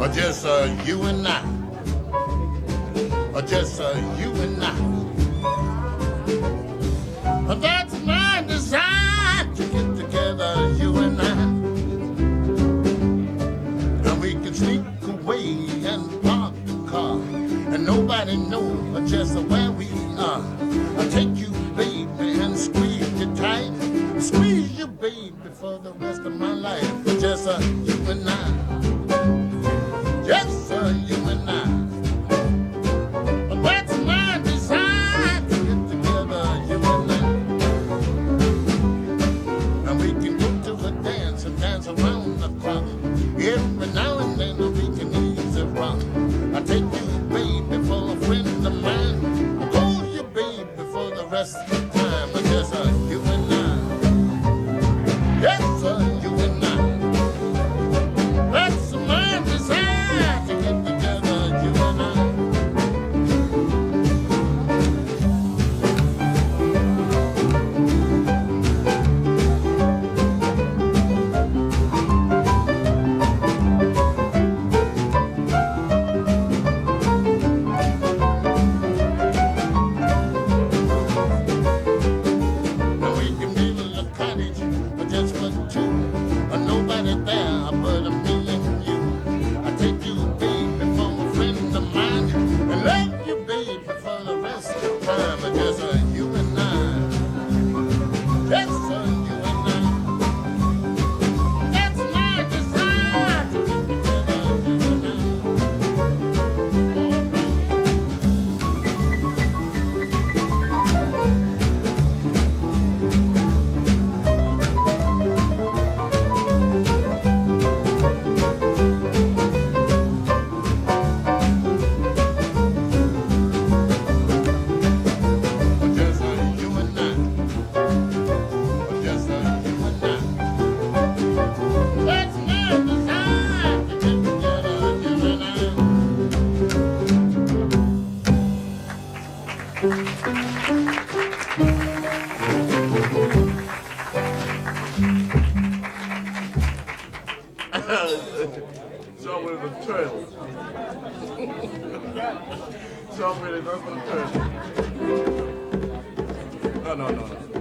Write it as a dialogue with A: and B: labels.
A: or just uh, you and I, or just uh, you and I. That's my desire to get together, you and I. And we can sneak away and park the car, and nobody knows just where we are. I'll take you, baby, and squeeze you tight, squeeze you, baby, for the rest of my life. Just uh, you and I. Christmas. so with the
B: trail. so with the trail. No, no, no, no.